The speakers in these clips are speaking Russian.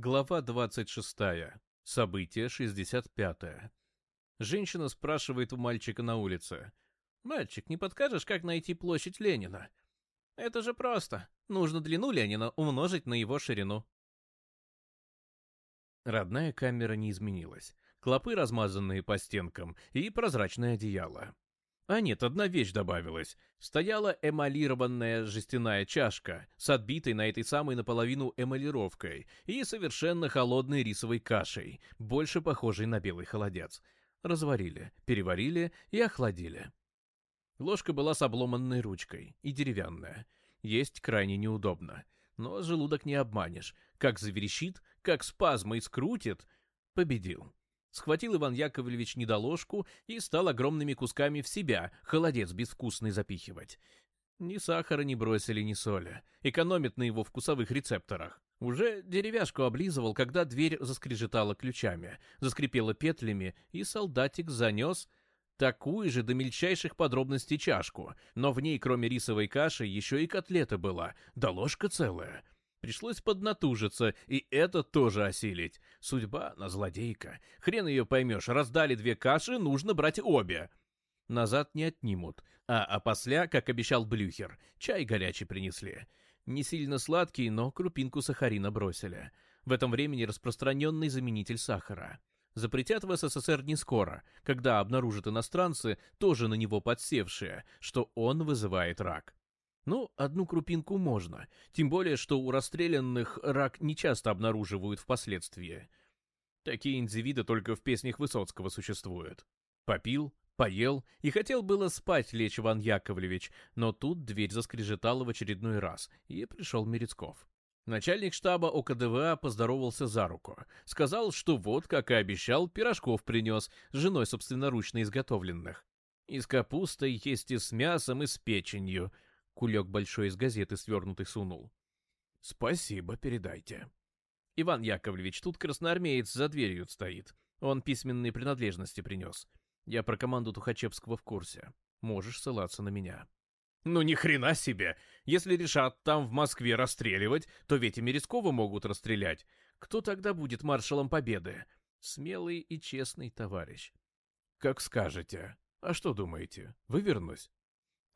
Глава 26. Событие 65. Женщина спрашивает у мальчика на улице. «Мальчик, не подскажешь, как найти площадь Ленина?» «Это же просто. Нужно длину Ленина умножить на его ширину». Родная камера не изменилась. Клопы, размазанные по стенкам, и прозрачное одеяло. А нет, одна вещь добавилась. Стояла эмалированная жестяная чашка с отбитой на этой самой наполовину эмалировкой и совершенно холодной рисовой кашей, больше похожей на белый холодец. Разварили, переварили и охладили. Ложка была с обломанной ручкой и деревянная. Есть крайне неудобно. Но желудок не обманешь. Как заверещит, как спазмы скрутит. Победил. Схватил Иван Яковлевич недоложку и стал огромными кусками в себя холодец безвкусный запихивать. Ни сахара не бросили, ни соли. Экономит на его вкусовых рецепторах. Уже деревяшку облизывал, когда дверь заскрежетала ключами, заскрипела петлями, и солдатик занес такую же до мельчайших подробностей чашку, но в ней, кроме рисовой каши, еще и котлета была, да ложка целая. Пришлось поднатужиться, и это тоже осилить. Судьба на злодейка. Хрен ее поймешь, раздали две каши, нужно брать обе. Назад не отнимут. А, а опосля, как обещал Блюхер, чай горячий принесли. Не сильно сладкий, но крупинку сахарина бросили. В этом времени распространенный заменитель сахара. Запретят в СССР не скоро, когда обнаружат иностранцы, тоже на него подсевшие, что он вызывает рак. Ну, одну крупинку можно, тем более, что у расстрелянных рак нечасто обнаруживают впоследствии. Такие индивиды только в песнях Высоцкого существуют. Попил, поел и хотел было спать лечь Иван Яковлевич, но тут дверь заскрежетала в очередной раз, и пришел Мерецков. Начальник штаба ОКДВА поздоровался за руку. Сказал, что вот, как и обещал, пирожков принес, с женой собственноручно изготовленных. И с капустой есть и с мясом, и с печенью — Кулек большой из газеты свернутый сунул. «Спасибо, передайте». Иван Яковлевич, тут красноармеец за дверью стоит. Он письменные принадлежности принес. Я про команду Тухачевского в курсе. Можешь ссылаться на меня. Ну ни хрена себе! Если решат там в Москве расстреливать, то ведь и Мерескова могут расстрелять. Кто тогда будет маршалом Победы? Смелый и честный товарищ. Как скажете. А что думаете? Вывернусь?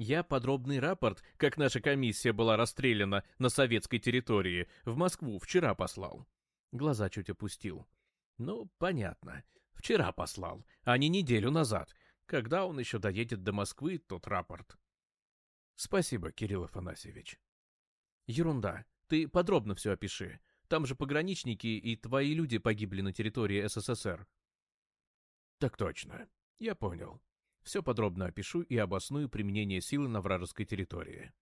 Я подробный рапорт, как наша комиссия была расстреляна на советской территории, в Москву вчера послал. Глаза чуть опустил. Ну, понятно. Вчера послал, а не неделю назад. Когда он еще доедет до Москвы, тот рапорт. Спасибо, Кирилл Афанасьевич. Ерунда. Ты подробно все опиши. Там же пограничники и твои люди погибли на территории СССР. Так точно. Я понял. Все подробно опишу и обосную применение силы на вражеской территории.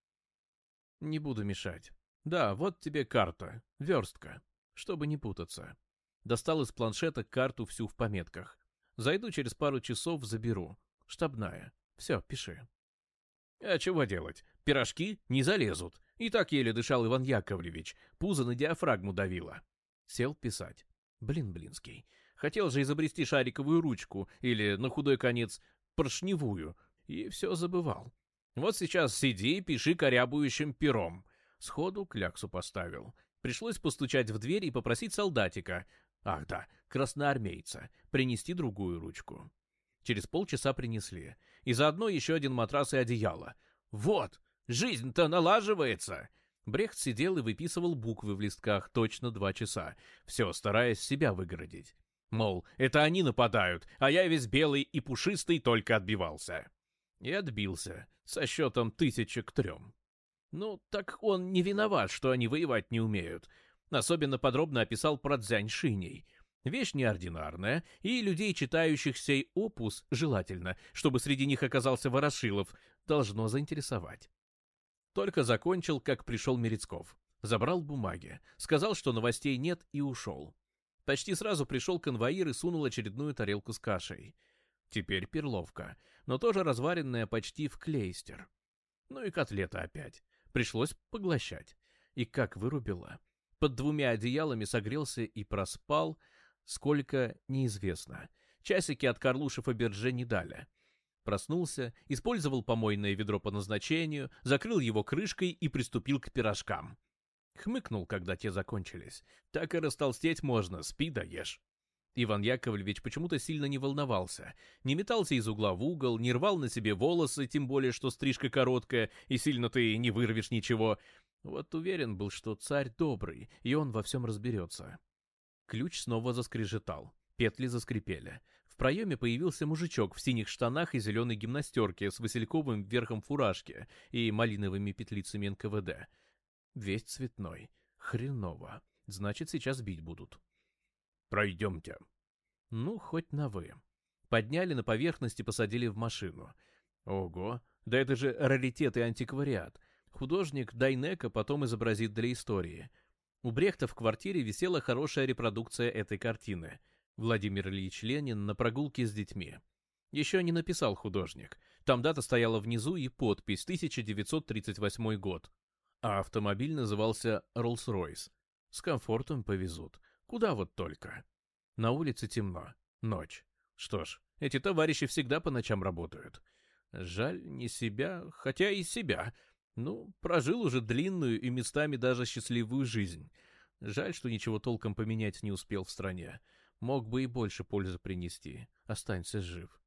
Не буду мешать. Да, вот тебе карта, верстка, чтобы не путаться. Достал из планшета карту всю в пометках. Зайду через пару часов, заберу. Штабная. Все, пиши. А чего делать? Пирожки не залезут. И так еле дышал Иван Яковлевич. Пузо на диафрагму давило. Сел писать. Блин, блинский. Хотел же изобрести шариковую ручку или, на худой конец, поршневую, и все забывал. Вот сейчас сиди и пиши корябующим пером. Сходу кляксу поставил. Пришлось постучать в дверь и попросить солдатика, ах да, красноармейца, принести другую ручку. Через полчаса принесли. И заодно еще один матрас и одеяло. Вот, жизнь-то налаживается! Брехт сидел и выписывал буквы в листках точно два часа, все стараясь себя выгородить. Мол, это они нападают, а я весь белый и пушистый только отбивался. И отбился, со счетом тысячи к трем. Ну, так он не виноват, что они воевать не умеют. Особенно подробно описал про Дзянь Шиней. Вещь неординарная, и людей, читающих сей опус, желательно, чтобы среди них оказался Ворошилов, должно заинтересовать. Только закончил, как пришел Мерецков. Забрал бумаги, сказал, что новостей нет, и ушел. Почти сразу пришел конвоир и сунул очередную тарелку с кашей. Теперь перловка, но тоже разваренная почти в клейстер. Ну и котлета опять. Пришлось поглощать. И как вырубила. Под двумя одеялами согрелся и проспал, сколько — неизвестно. Часики от Карлушев и Берже не дали. Проснулся, использовал помойное ведро по назначению, закрыл его крышкой и приступил к пирожкам. Хмыкнул, когда те закончились. Так и растолстеть можно, спи даешь. Иван Яковлевич почему-то сильно не волновался, не метался из угла в угол, не рвал на себе волосы, тем более, что стрижка короткая, и сильно ты не вырвешь ничего. Вот уверен был, что царь добрый, и он во всем разберется. Ключ снова заскрежетал, петли заскрипели. В проеме появился мужичок в синих штанах и зеленой гимнастерке с васильковым верхом фуражки и малиновыми петлицами НКВД. Весь цветной. Хреново. Значит, сейчас бить будут. Пройдемте. Ну, хоть на «вы». Подняли на поверхность и посадили в машину. Ого, да это же раритет и антиквариат. Художник Дайнека потом изобразит для истории. У Брехта в квартире висела хорошая репродукция этой картины. Владимир Ильич Ленин на прогулке с детьми. Еще не написал художник. Там дата стояла внизу и подпись 1938 год. А автомобиль назывался Rolls-Royce. С комфортом повезут. Куда вот только. На улице темно. Ночь. Что ж, эти товарищи всегда по ночам работают. Жаль не себя, хотя и себя. Ну, прожил уже длинную и местами даже счастливую жизнь. Жаль, что ничего толком поменять не успел в стране. Мог бы и больше пользы принести. Останься жив.